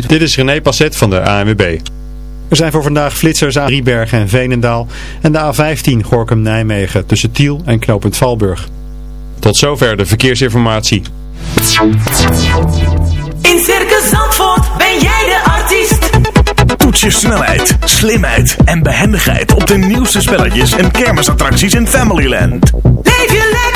Dit, Dit is René Passet van de ANWB. Er zijn voor vandaag flitsers aan Riebergen en Veenendaal en de A15 Gorkum-Nijmegen tussen Tiel en Knopend Valburg. Tot zover de verkeersinformatie. In Circus Zandvoort ben jij de artiest. Toets je snelheid, slimheid en behendigheid op de nieuwste spelletjes en kermisattracties in Familyland. Leef je lekker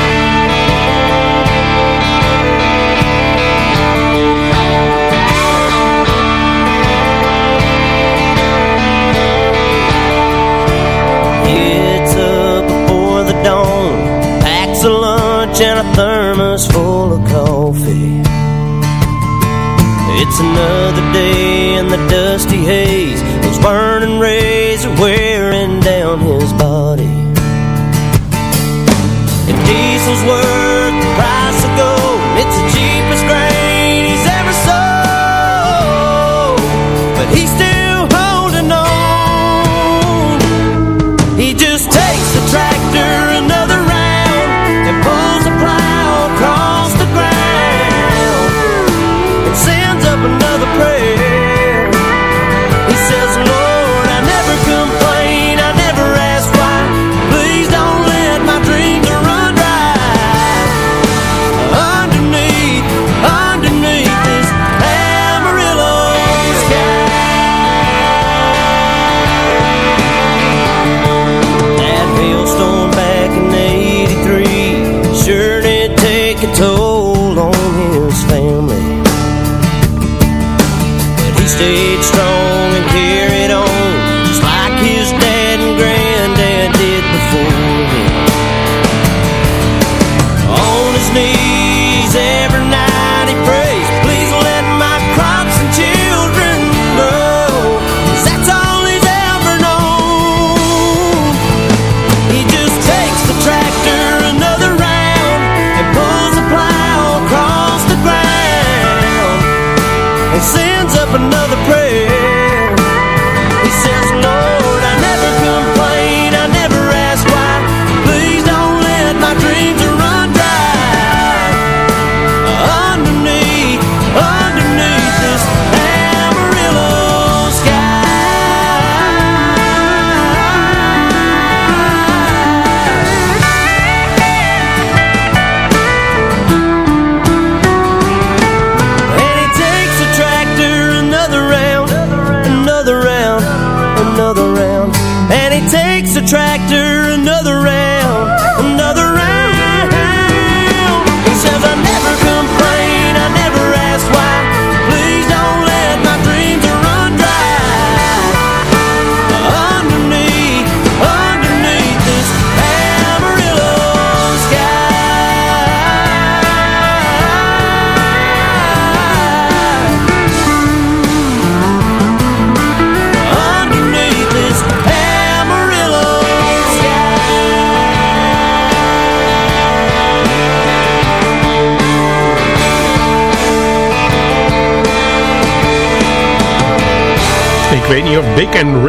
And a thermos full of coffee. It's another day in the dusty haze. Those burning rays are wearing down his body. If diesel's worth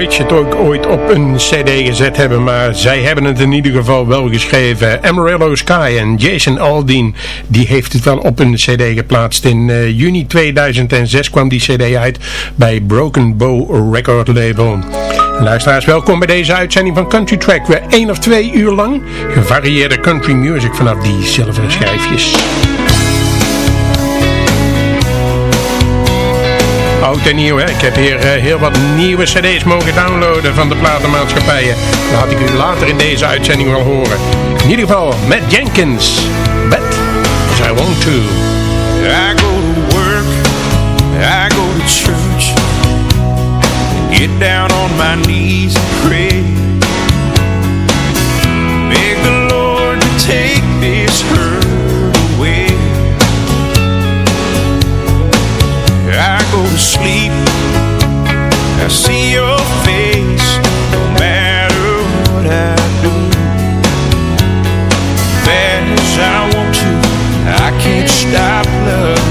Het ook ooit op een cd gezet hebben, maar zij hebben het in ieder geval wel geschreven. Amarillo Sky en Jason Aldean, die heeft het wel op een cd geplaatst. In uh, juni 2006 kwam die cd uit bij Broken Bow Record Label. Luisteraars, welkom bij deze uitzending van Country Track. Weer één of twee uur lang gevarieerde country music vanaf die zilveren schijfjes. Oud hè? Ik heb hier uh, heel wat nieuwe cd's mogen downloaden van de platenmaatschappijen. Dat had ik u later in deze uitzending wel horen. In ieder geval, Matt Jenkins. But as I want to. I go to work, I go to church. Get down on my knees and pray. Beg the Lord to take this hurt sleep, I see your face, no matter what I do. As I want to, I can't stop loving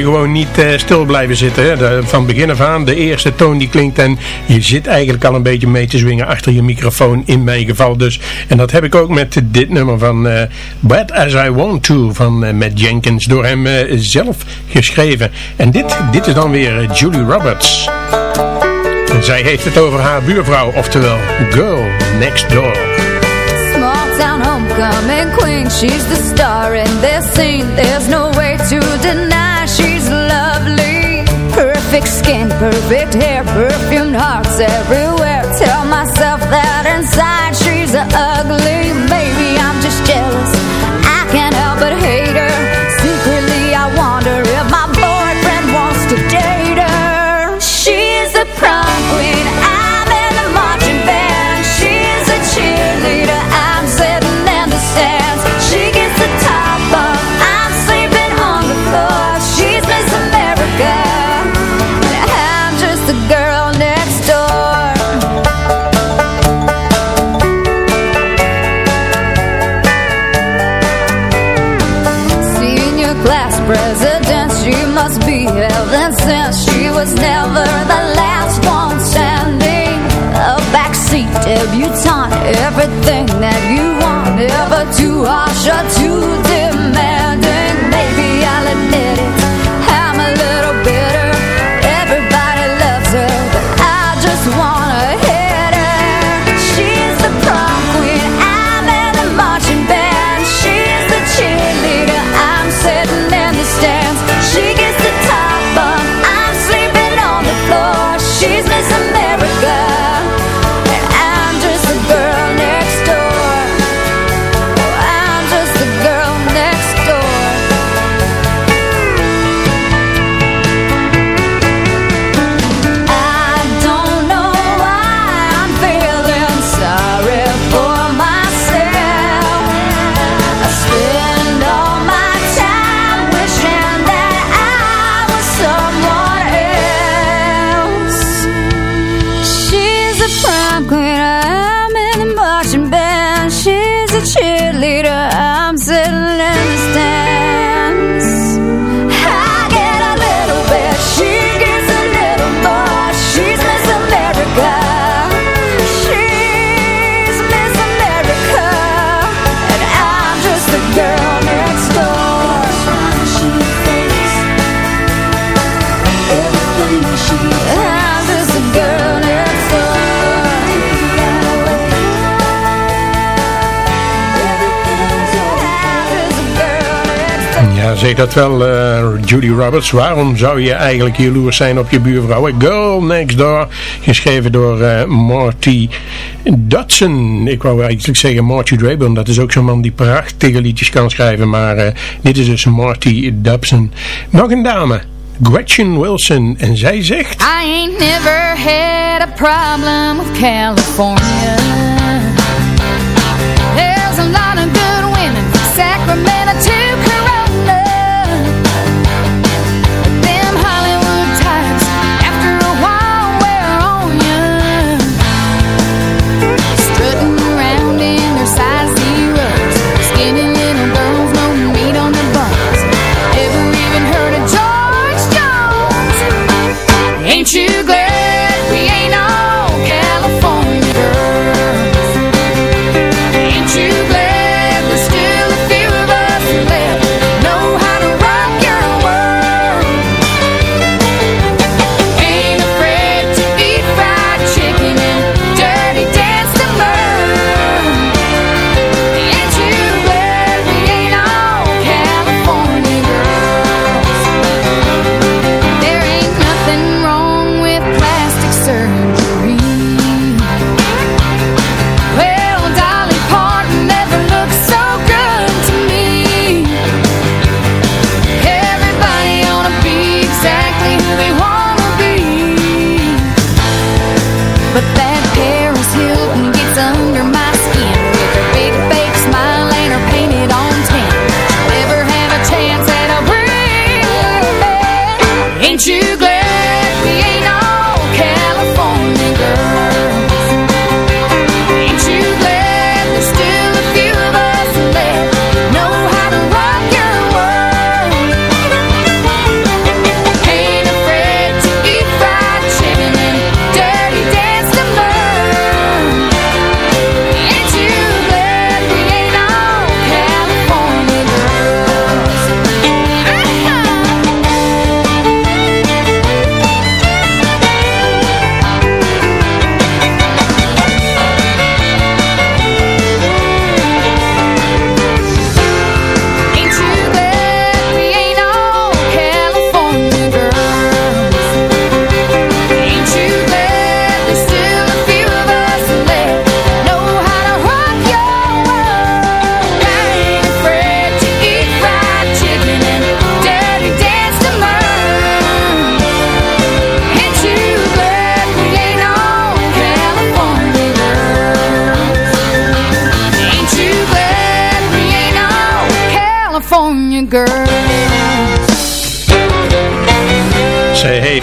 je gewoon niet eh, stil blijven zitten. Hè? Van begin af aan, de eerste toon die klinkt en je zit eigenlijk al een beetje mee te zwingen achter je microfoon, in mijn geval dus. En dat heb ik ook met dit nummer van eh Bad As I Want To van eh, Matt Jenkins, door hem zelf geschreven. En dit, dit is dan weer Julie Roberts. En zij heeft het over haar buurvrouw, oftewel Girl Next Door. Homecoming queen, she's the star in this scene. There's no way to deny. Perfect skin, perfect hair, perfumed hearts everywhere. Tell myself that inside she's ugly. everything that you want ever to. a should. zeg dat wel, eh, Judy Roberts. Waarom zou je eigenlijk jaloers zijn op je buurvrouw? A Girl Next Door, geschreven door uh, Marty Dodson. Ik wou eigenlijk zeggen Marty Draburn. Dat is ook zo'n man die prachtige liedjes kan schrijven. Maar eh, dit is dus Marty Dodson. Nog een dame. Gretchen Wilson. En zij zegt... I ain't never had a problem with California.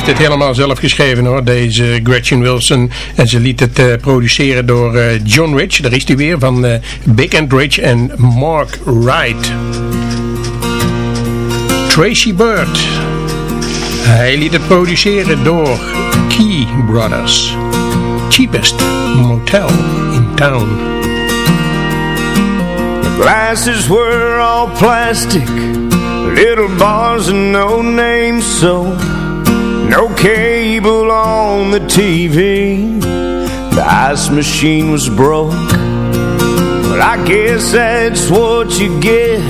Het helemaal zelf geschreven hoor, deze Gretchen Wilson. En ze liet het eh, produceren door eh, John Rich, daar is hij weer, van eh, Big and Rich en Mark Wright. Tracy Bird. Hij liet het produceren door Key Brothers. Cheapest motel in town. The glasses were all plastic. Little bars and no name so no cable on the TV. The ice machine was broke. But I guess that's what you get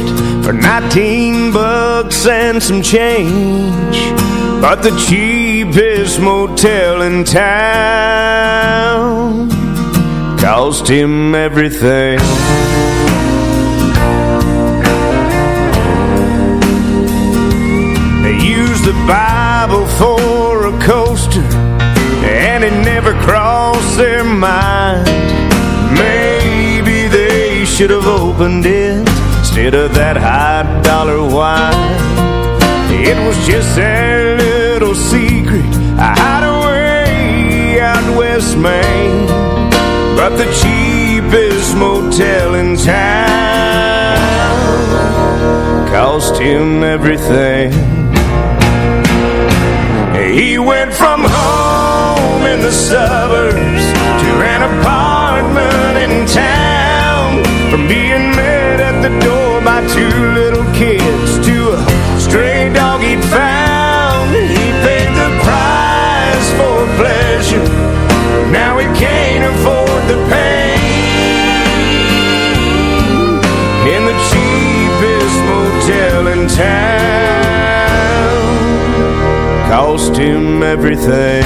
for 19 bucks and some change. But the cheapest motel in town cost him everything. They used the never crossed their mind. Maybe they should have opened it instead of that high dollar wine. It was just their little secret, a hideaway out west Maine. But the cheapest motel in town cost him everything. He went from in the suburbs to an apartment in town. From being met at the door by two little kids to a stray dog he'd found. He paid the price for pleasure. Now he can't afford the pain in the cheapest motel in town. Cost him everything.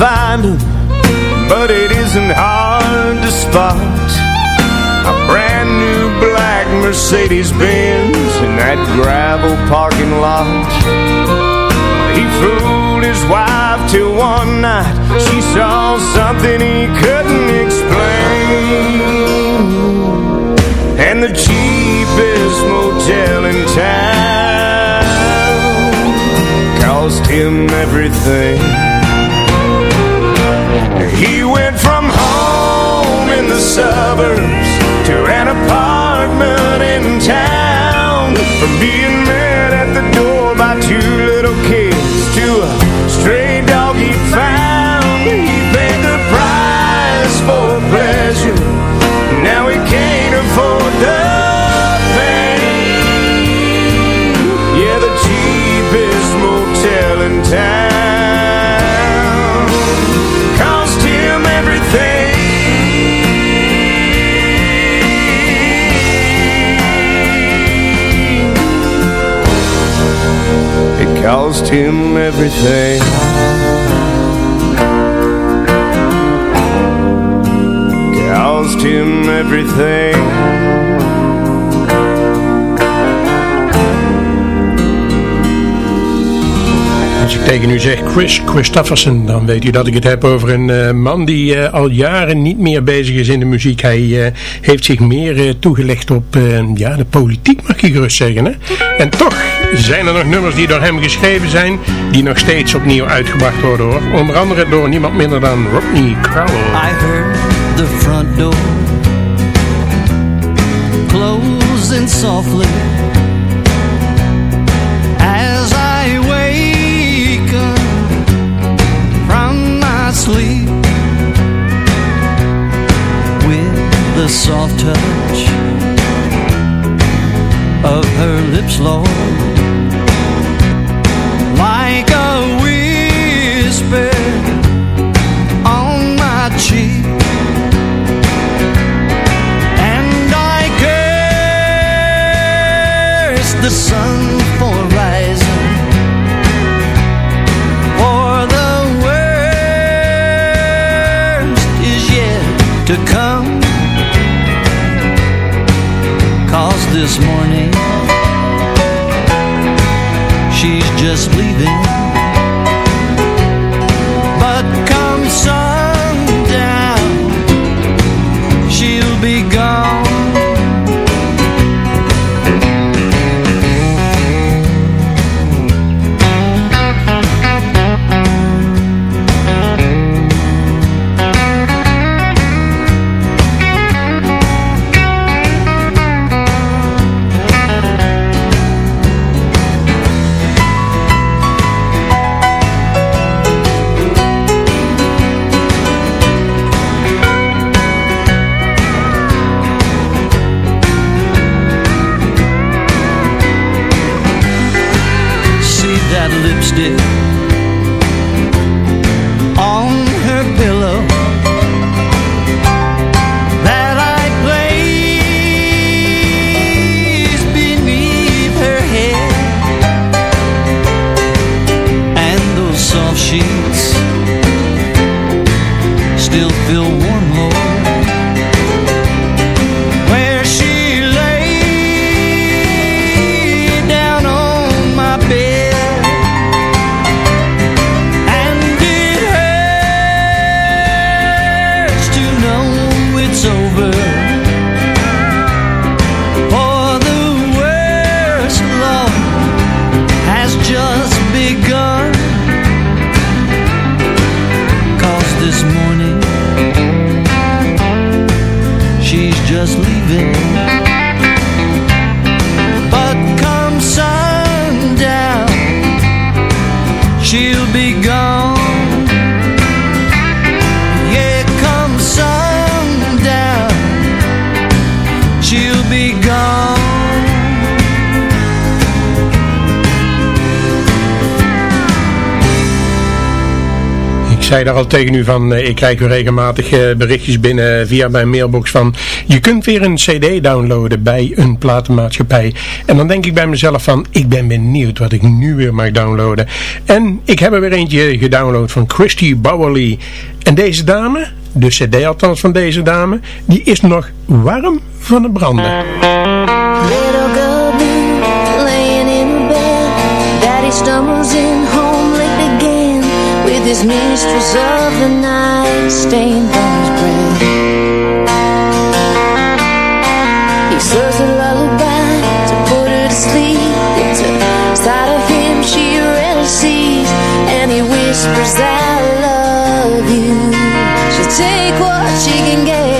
Find him, but it isn't hard to spot. A brand new black Mercedes Benz in that gravel parking lot. He fooled his wife till one night she saw something he couldn't explain. And the cheapest motel in town cost him everything. He went from home in the suburbs to an apartment in town. From being met at the door by two little cost him everything. Cost him everything. Tegen u zeg Chris Christofferson, dan weet u dat ik het heb over een eh, man die eh, al jaren niet meer bezig is in de muziek. Hij eh, heeft zich meer toegelegd op ja, de politiek, mag je gerust zeggen. Hè? En toch zijn er nog nummers die door hem geschreven zijn, die nog steeds opnieuw uitgebracht worden hoor. Onder andere door niemand minder dan Rodney Crowell. I heard the front door closing softly soft touch of her lips, Lord, like a whisper on my cheek. And I curse the sun for rising, for the worst is yet to come. This morning she's just leaving. zei daar al tegen u van, eh, ik krijg weer regelmatig eh, berichtjes binnen via mijn mailbox van, je kunt weer een cd downloaden bij een platenmaatschappij. En dan denk ik bij mezelf van, ik ben benieuwd wat ik nu weer mag downloaden. En ik heb er weer eentje gedownload van Christy Bowerly. En deze dame, de cd althans van deze dame, die is nog warm van het branden. Little laying in bed, these minstrels of the night stained on his breath. He serves a lullaby to put her to sleep. It's side of him she rarely sees And he whispers I love you. She'll take what she can get.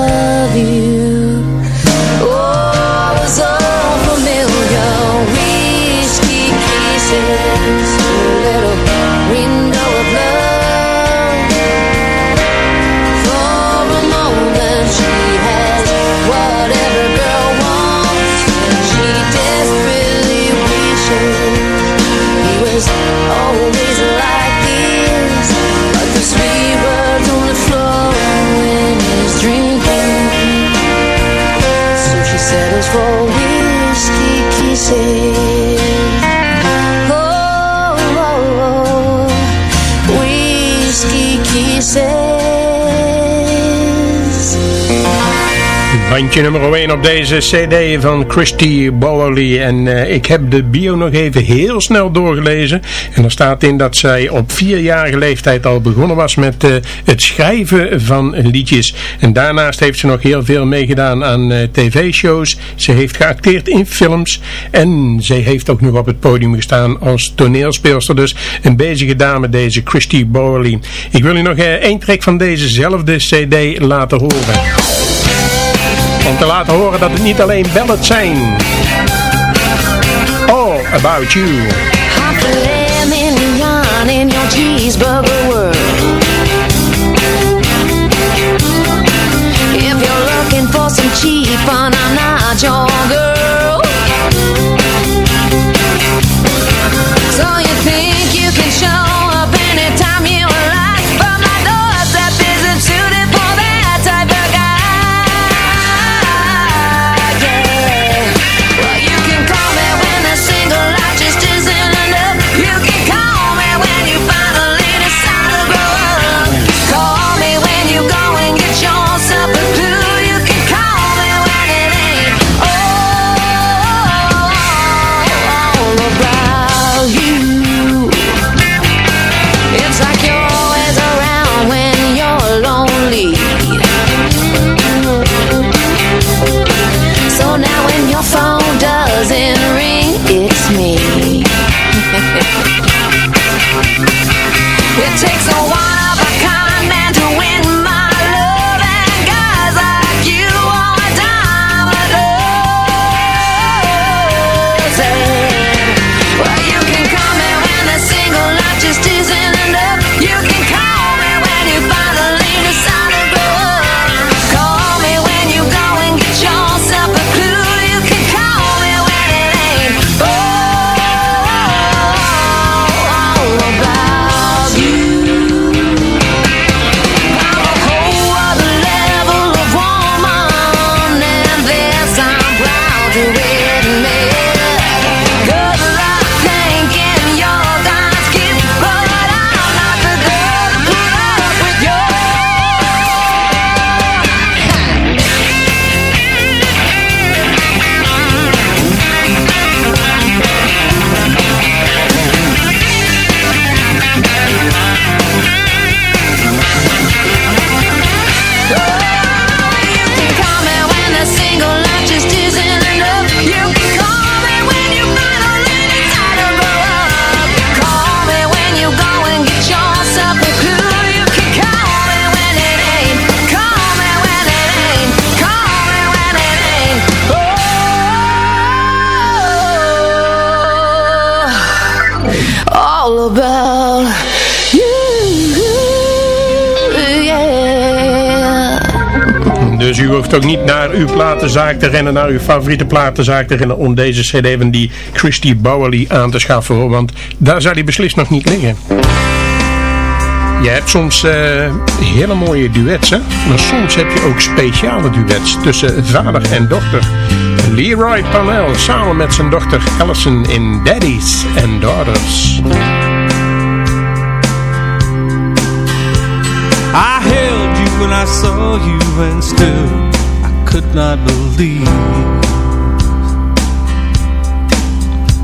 Bandje nummer 1 op deze cd van Christy Bowerly. En eh, ik heb de bio nog even heel snel doorgelezen. En er staat in dat zij op vierjarige leeftijd al begonnen was met eh, het schrijven van liedjes. En daarnaast heeft ze nog heel veel meegedaan aan eh, tv-shows. Ze heeft geacteerd in films. En ze heeft ook nog op het podium gestaan als toneelspeelster. Dus een bezige dame deze Christy Bowerly. Ik wil u nog één track van dezezelfde cd laten horen. Om te laten horen dat het niet alleen ballads zijn. All About You. Half a lemon yawn in your cheeseburger world. If you're looking for some cheap fun, I'm not your hoeft ook niet naar uw platenzaak te rennen, naar uw favoriete platenzaak te rennen om deze cd van die Christy Bowerly aan te schaffen. Want daar zou die beslist nog niet liggen. Je hebt soms eh, hele mooie duets, hè? Maar soms heb je ook speciale duets tussen vader en dochter. Leroy Parnell samen met zijn dochter Allison in Daddies and Daughters. I held you when I saw you and still could not believe.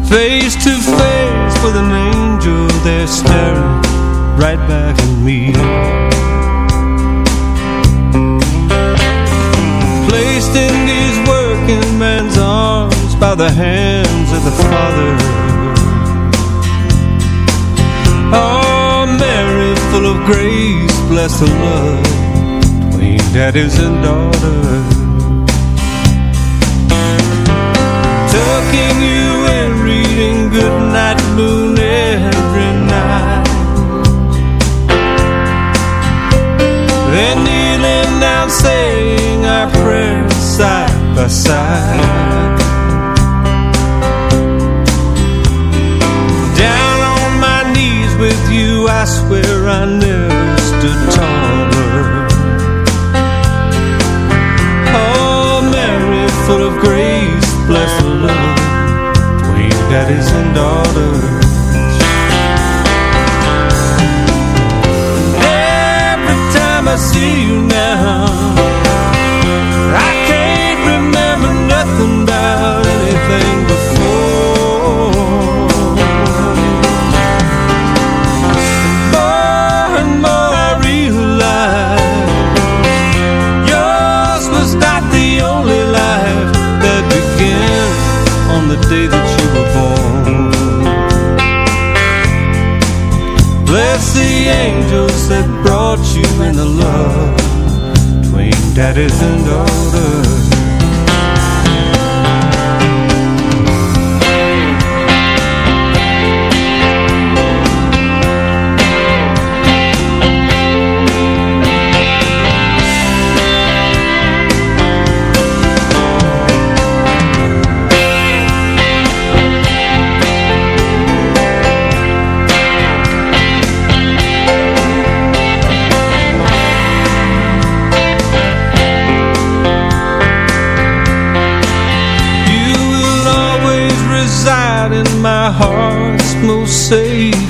Face to face with an angel They're staring right back at me. Placed in these working man's arms by the hands of the Father. Oh, Mary, full of grace, bless the love daddies and daughters.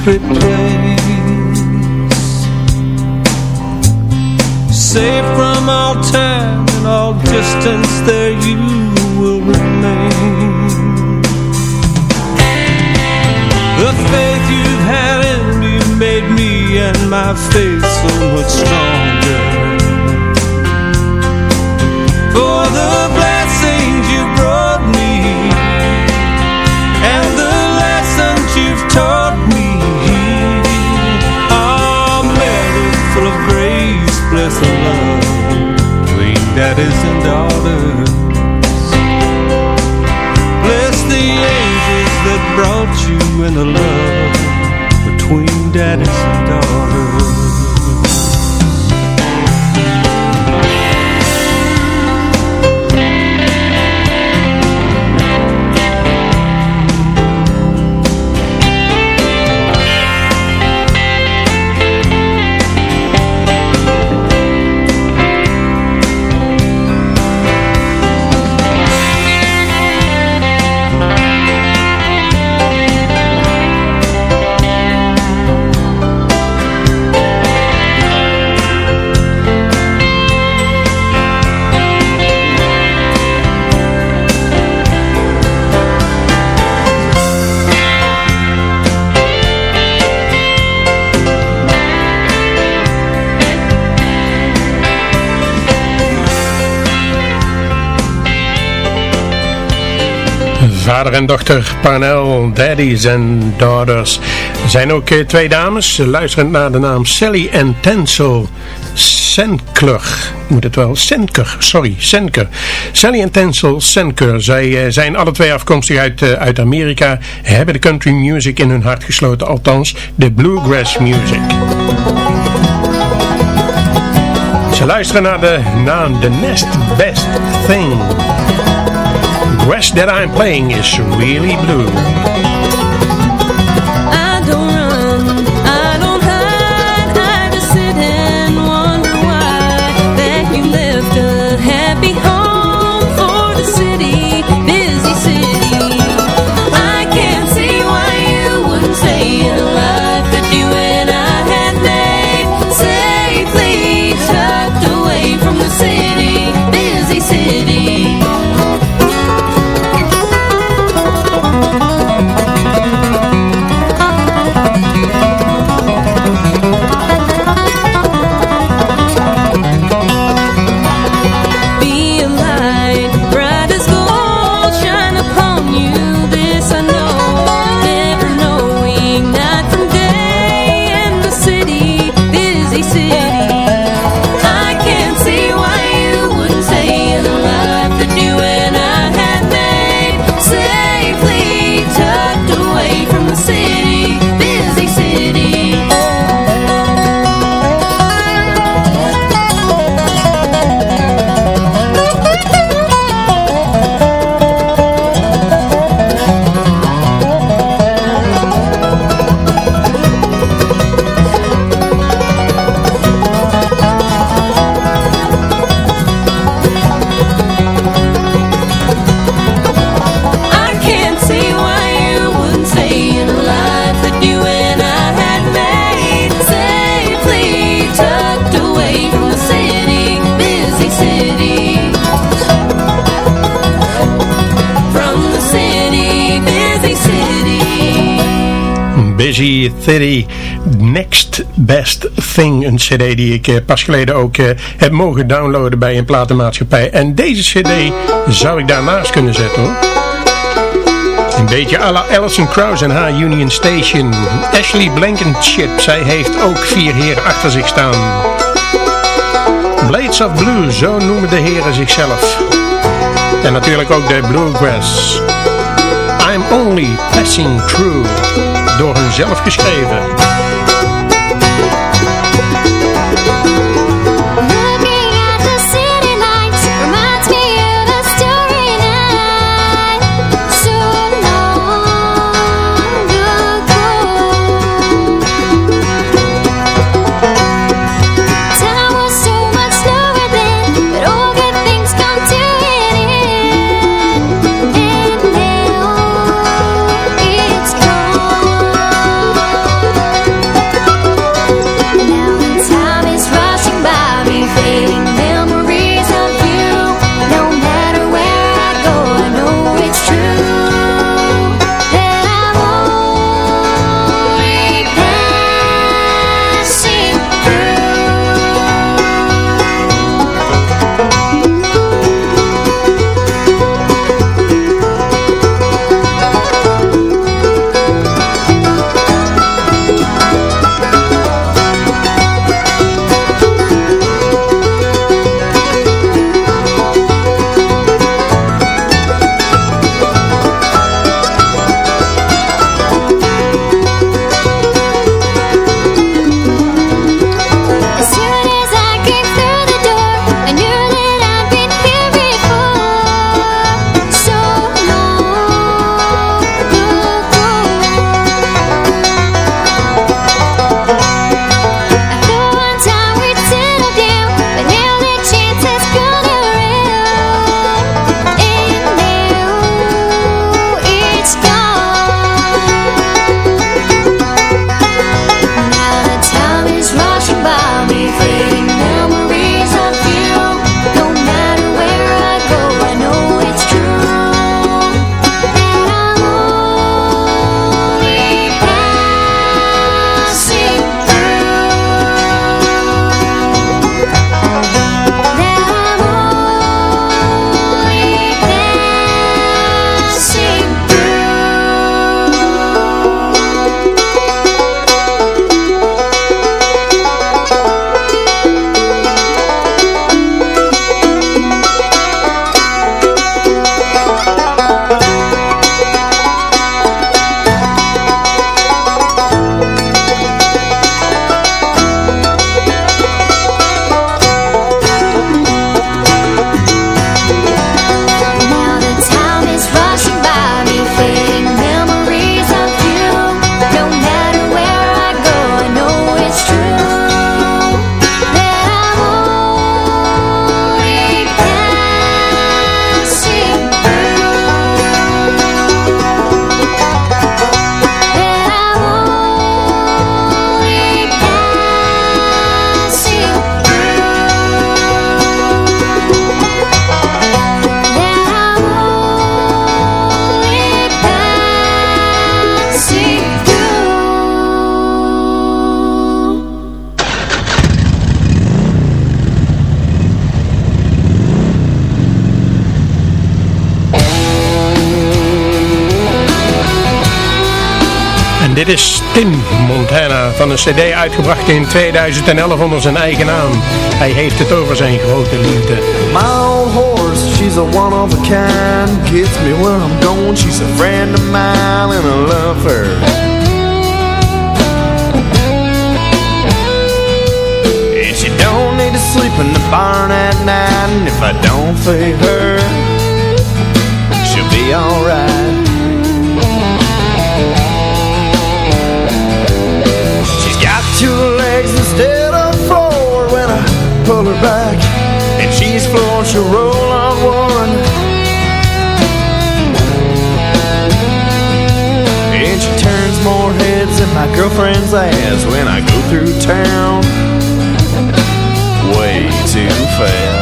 Sacred place. Safe from all time and all distance, there you will remain. The faith you've had in me made me and my faith so much stronger. For the blessings daddies and daughters. Bless the angels that brought you into love Between daddies and daughters Vader en dochter Parnell, daddies en daughters. Er zijn ook eh, twee dames, luisterend naar de naam Sally en Tensel Senkler. Moet het wel, Senker, sorry, Senker. Sally en Tensel Senker. Zij eh, zijn alle twee afkomstig uit, eh, uit Amerika. Hebben de country music in hun hart gesloten, althans de bluegrass music. Ze luisteren naar de naam The Next Best Thing. Grass that I'm playing is really blue. Busy City Next Best Thing. Een cd die ik eh, pas geleden ook eh, heb mogen downloaden bij een platenmaatschappij. En deze cd zou ik daarnaast kunnen zetten hoor. Een beetje à la Alison Krauss en haar Union Station. Ashley Blankenship, zij heeft ook vier heren achter zich staan. Blades of Blue, zo noemen de heren zichzelf. En natuurlijk ook de Bluegrass. I'm Only Passing Through, door hun zelf geschreven. Tim Montana van een cd uitgebracht in 2011 onder zijn eigen naam. Hij heeft het over zijn grote liefde. My old horse, she's a one of a kind Gets me where I'm going, she's a friend of mine And I love her And she don't need to sleep in the barn at night And if I don't feed her She'll be alright two legs instead of four When I pull her back. And she's floored, she'll roll on one And she turns more heads than my girlfriend's ass When I go through town. Way too fast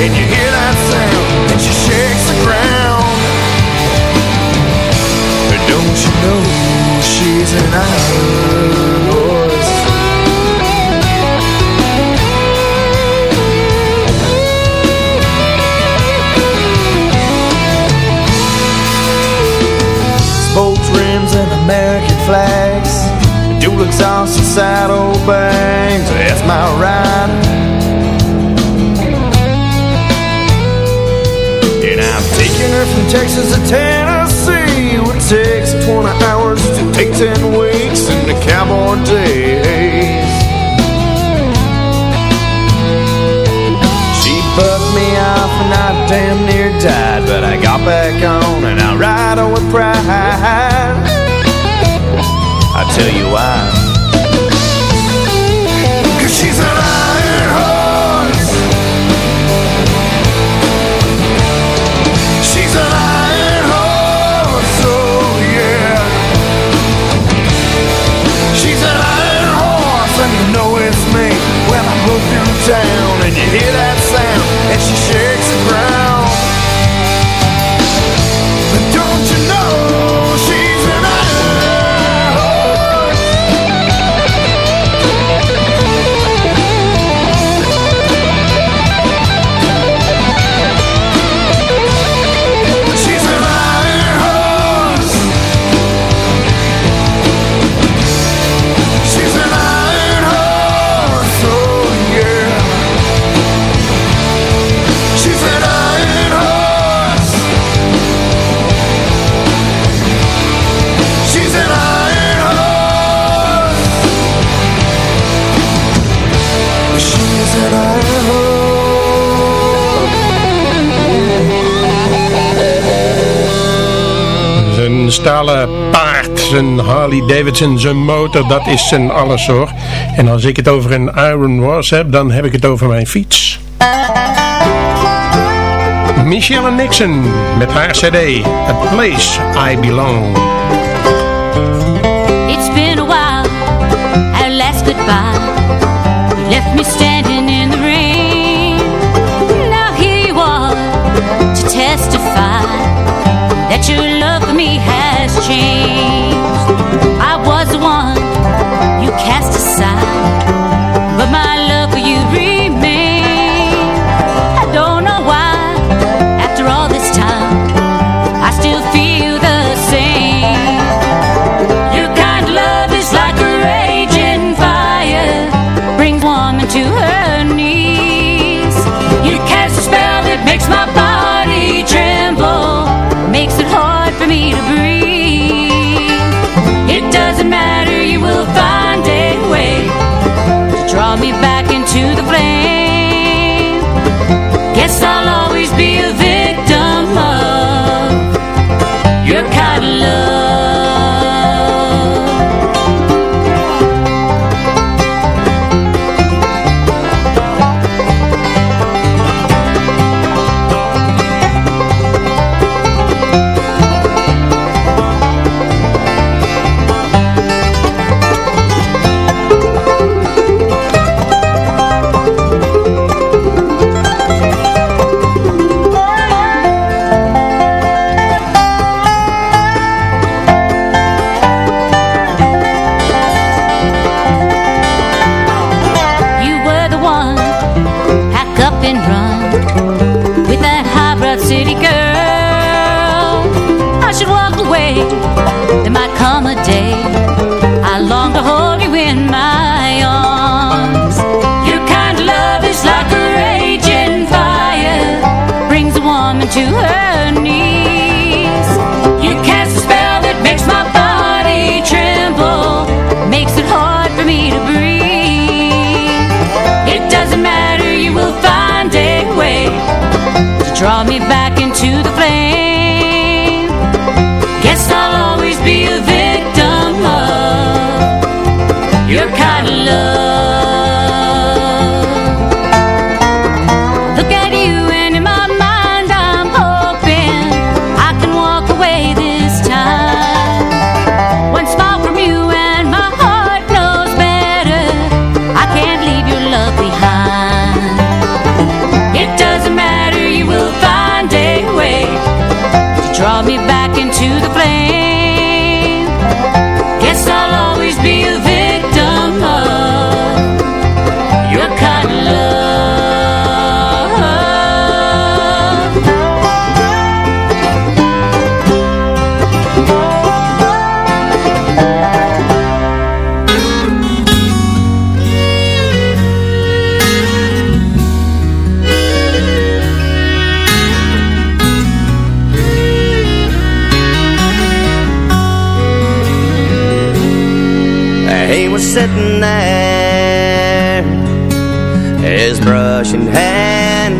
and you hear that sound, and she shakes the ground. Don't you know she's an island? Texas to Tennessee it takes 20 hours to take 10 weeks in the cowboy days. She bucked me off and I damn near died, but I got back on and I ride on with pride. I tell you why. hear that sound. zijn stalen paard, zijn Harley Davidson, zijn motor, dat is zijn alles hoor. En als ik het over een Iron Wars heb, dan heb ik het over mijn fiets. Michelle Nixon met haar cd, A Place I Belong. It's been a while, our last goodbye. You left me standing in the rain. Now here you are to testify that you me has changed. Sitting there, his brush in hand,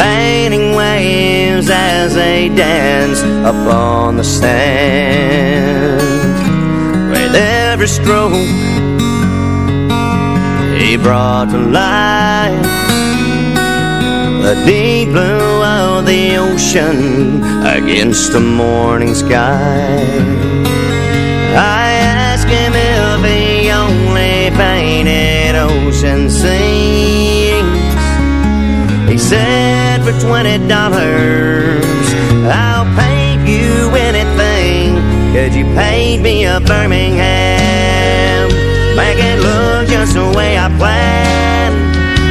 painting waves as they dance upon the sand. With every stroke, he brought to life the deep blue of the ocean against the morning sky. Ocean scenes. He said for twenty dollars I'll paint you anything. Could you paint me a Birmingham? Make it look just the way I planned.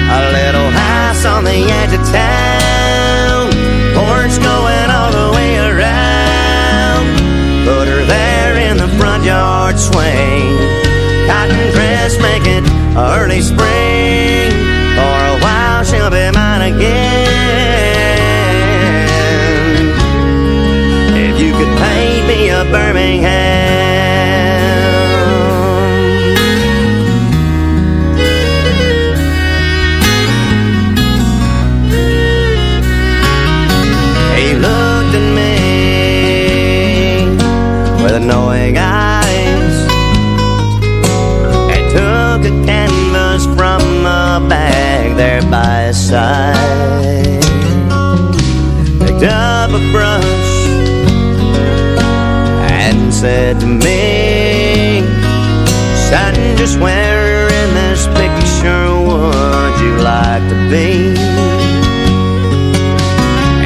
A little house on the edge of town. Porch going all the way around. Put her there in the front yard swing. Cotton dress, make it early spring. For a while she'll be mine again. If you could paint me a Birmingham. He looked at me with knowing eyes side. Picked up a brush and said to me, Son, just where in this picture would you like to be?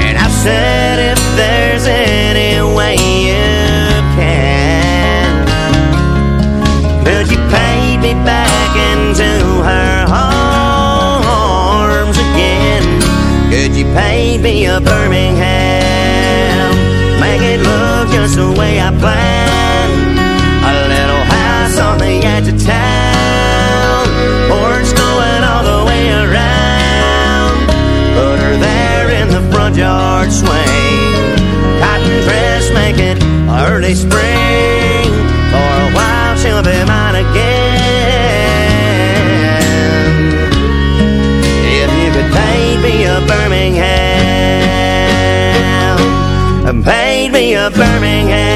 And I said, if there's any way you can, could you paint me back me a Birmingham? Make it look just the way I planned. A little house on the edge of town. Porch going all the way around. Put her there in the front yard swing. Cotton dress, make it early spring. For a while she'll be mine again. If you could paint me a Birmingham, paint me a Birmingham,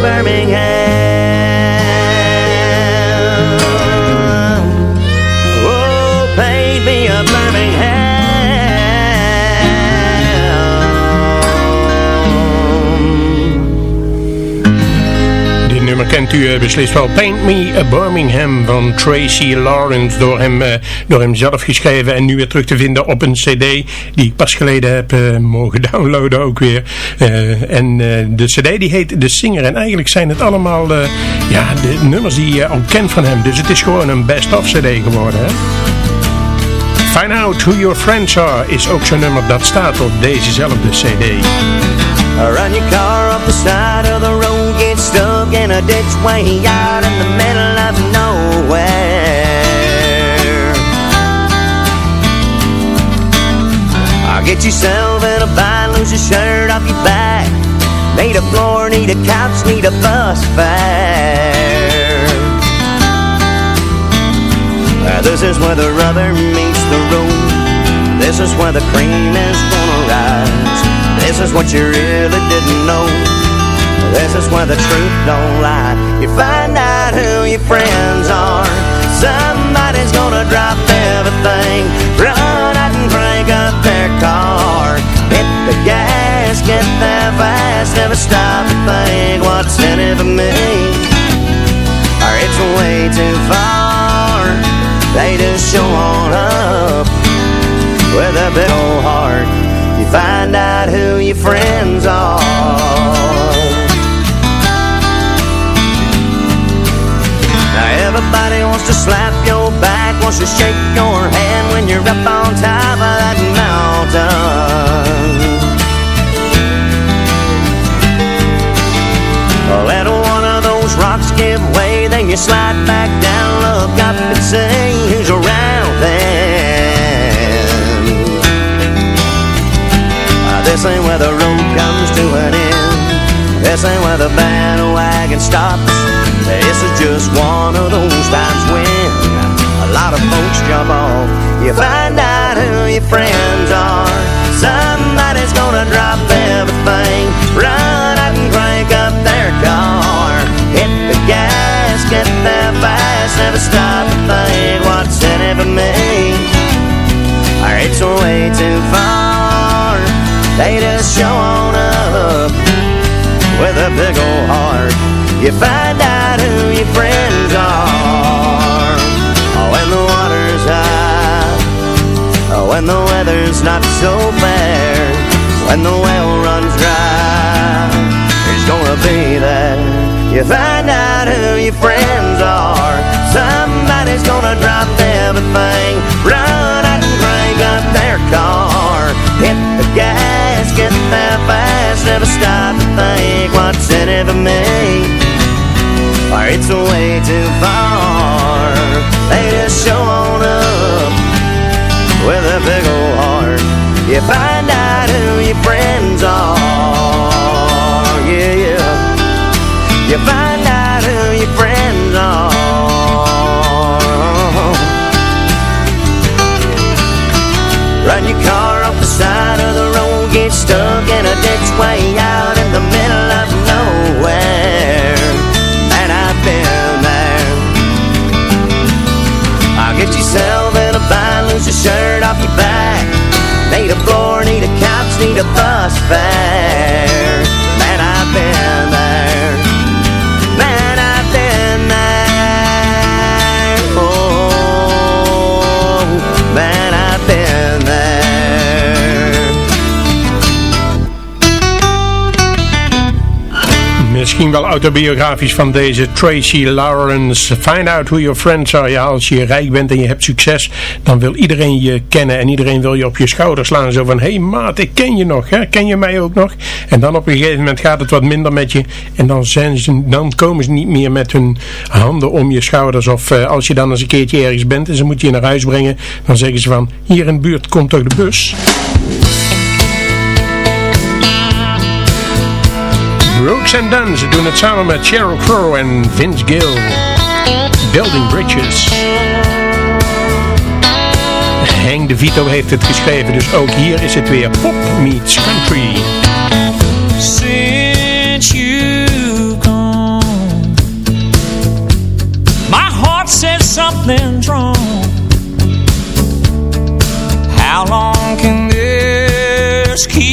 Birmingham. Kent u eh, beslist wel. Paint Me a Birmingham van Tracy Lawrence. Door hem, eh, door hem zelf geschreven en nu weer terug te vinden op een cd die ik pas geleden heb eh, mogen downloaden ook weer. En de cd die heet De Singer. En eigenlijk zijn het allemaal ja, de nummers die je al kent van hem. Dus het is gewoon een best-of cd geworden. Hè? Find Out Who Your Friends Are is ook zo'n nummer dat staat op dezezelfde cd. Run your car off the side a ditch way out in the middle of nowhere. I'll get yourself in a bind, lose your shirt off your back. Need a floor, need a couch, need a bus fare. This is where the rubber meets the road. This is where the cream is gonna rise. This is what you really didn't know. This is where the truth don't lie. You find out who your friends are. Somebody's gonna drop everything. Run out and break up their car. Hit the gas, get there fast. Never stop to think what's in it for me. Or it's way too far. They just show on up with a big old heart. You find out who your friends are. Everybody wants to slap your back, wants to shake your hand when you're up on top of that mountain. Let one of those rocks give way, then you slide back down, look up and say, who's around then? Uh, this ain't where the road comes to an end. This ain't where the bandwagon stops. This is just one of those times when a lot of folks jump off. You find out who your friends are. Somebody's gonna drop everything, run out and crank up their car. Hit the gas, get there fast, never stop to think what's in it for me. It's way too far. They just show on up with a big old heart. You find out when the weather's not so fair, when the well runs dry. There's gonna be that. You find out who your friends are. Somebody's gonna drop everything, run out and crank up their car, hit the gas, get there fast, never stop to think what's in it for me or it's way too far. They just show on up with a big old heart. You find out who your friends are, yeah, yeah. You find out who your friends are. Run your car off the side of the road, get stuck in a ditch way out in the middle of nowhere. Need a floor, need a couch, need a bus fare. Misschien wel autobiografisch van deze Tracy Lawrence. Find out who your friends are. Ja, als je rijk bent en je hebt succes, dan wil iedereen je kennen. En iedereen wil je op je schouder slaan. Zo van, hé hey maat, ik ken je nog. Hè? Ken je mij ook nog? En dan op een gegeven moment gaat het wat minder met je. En dan, zijn ze, dan komen ze niet meer met hun handen om je schouders. Of eh, als je dan eens een keertje ergens bent en ze moeten je naar huis brengen. Dan zeggen ze van, hier in de buurt komt toch de bus. Brooks and Dunn, doen het samen met Sheryl Crow en Vince Gill. Building Bridges. Hank de Vito heeft het geschreven, dus ook hier is het weer pop meets country. Since you've gone, my heart says something's wrong. How long can this keep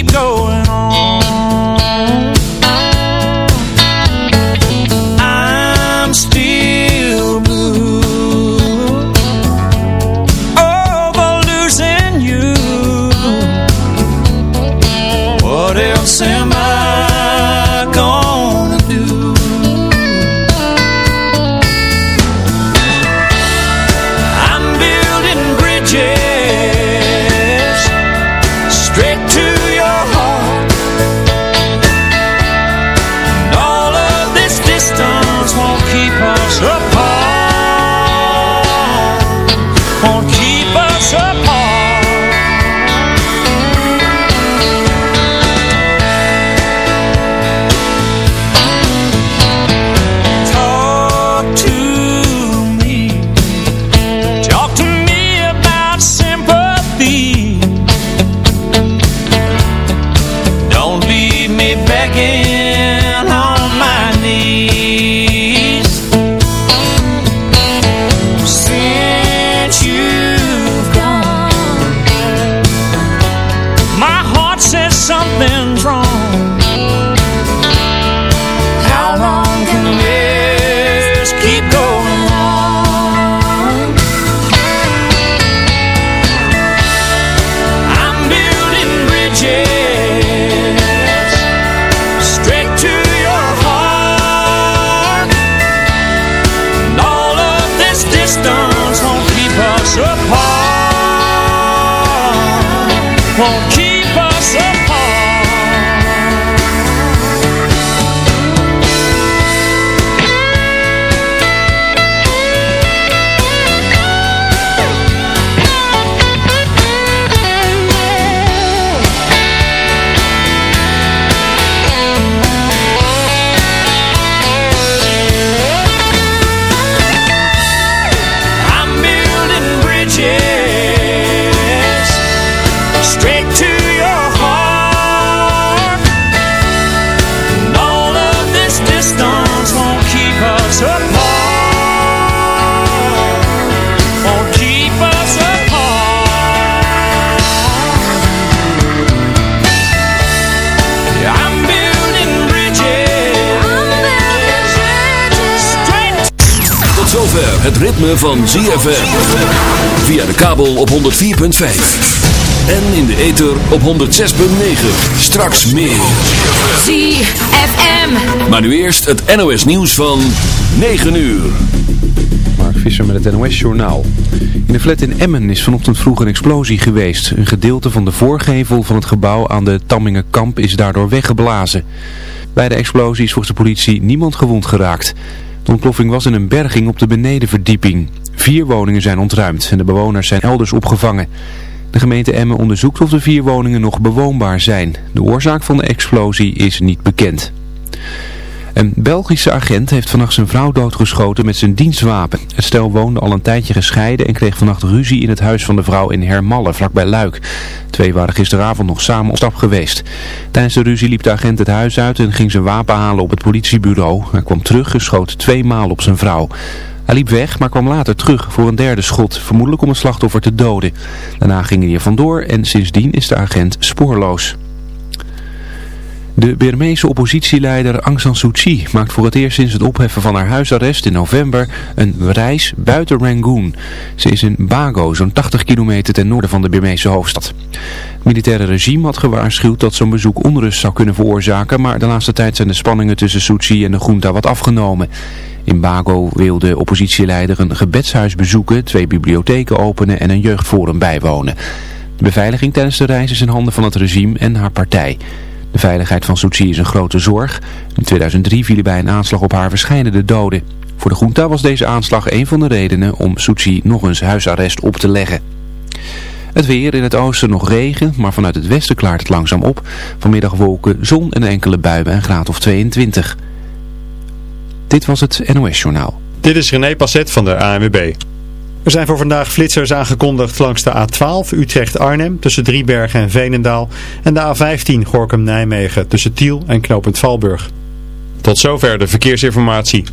ritme van ZFM. Via de kabel op 104.5. En in de ether op 106.9. Straks meer. ZFM. Maar nu eerst het NOS nieuws van 9 uur. Mark Visser met het NOS Journaal. In de flat in Emmen is vanochtend vroeg een explosie geweest. Een gedeelte van de voorgevel van het gebouw aan de Tammingenkamp is daardoor weggeblazen. Bij de explosie is volgens de politie niemand gewond geraakt. De ontploffing was in een berging op de benedenverdieping. Vier woningen zijn ontruimd en de bewoners zijn elders opgevangen. De gemeente Emmen onderzoekt of de vier woningen nog bewoonbaar zijn. De oorzaak van de explosie is niet bekend. Een Belgische agent heeft vannacht zijn vrouw doodgeschoten met zijn dienstwapen. Het stel woonde al een tijdje gescheiden en kreeg vannacht ruzie in het huis van de vrouw in Hermalle, vlakbij Luik. Twee waren gisteravond nog samen op stap geweest. Tijdens de ruzie liep de agent het huis uit en ging zijn wapen halen op het politiebureau. Hij kwam terug en schoot twee maal op zijn vrouw. Hij liep weg, maar kwam later terug voor een derde schot, vermoedelijk om het slachtoffer te doden. Daarna ging hij er vandoor en sindsdien is de agent spoorloos. De Birmeese oppositieleider Aung San Suu Kyi maakt voor het eerst sinds het opheffen van haar huisarrest in november een reis buiten Rangoon. Ze is in Bago, zo'n 80 kilometer ten noorden van de Birmeese hoofdstad. Het militaire regime had gewaarschuwd dat zo'n bezoek onrust zou kunnen veroorzaken, maar de laatste tijd zijn de spanningen tussen Suu Kyi en de junta wat afgenomen. In Bago wil de oppositieleider een gebedshuis bezoeken, twee bibliotheken openen en een jeugdforum bijwonen. De beveiliging tijdens de reis is in handen van het regime en haar partij. De veiligheid van Suu is een grote zorg. In 2003 vielen bij een aanslag op haar verschillende doden. Voor de junta was deze aanslag een van de redenen om Suu nog eens huisarrest op te leggen. Het weer in het oosten nog regen, maar vanuit het westen klaart het langzaam op. Vanmiddag wolken, zon en enkele buien bij een graad of 22. Dit was het NOS Journaal. Dit is René Passet van de ANWB. Er zijn voor vandaag flitsers aangekondigd langs de A12 Utrecht-Arnhem tussen Driebergen en Veenendaal en de A15 Gorkum-Nijmegen tussen Tiel en Knopend Valburg. Tot zover de verkeersinformatie.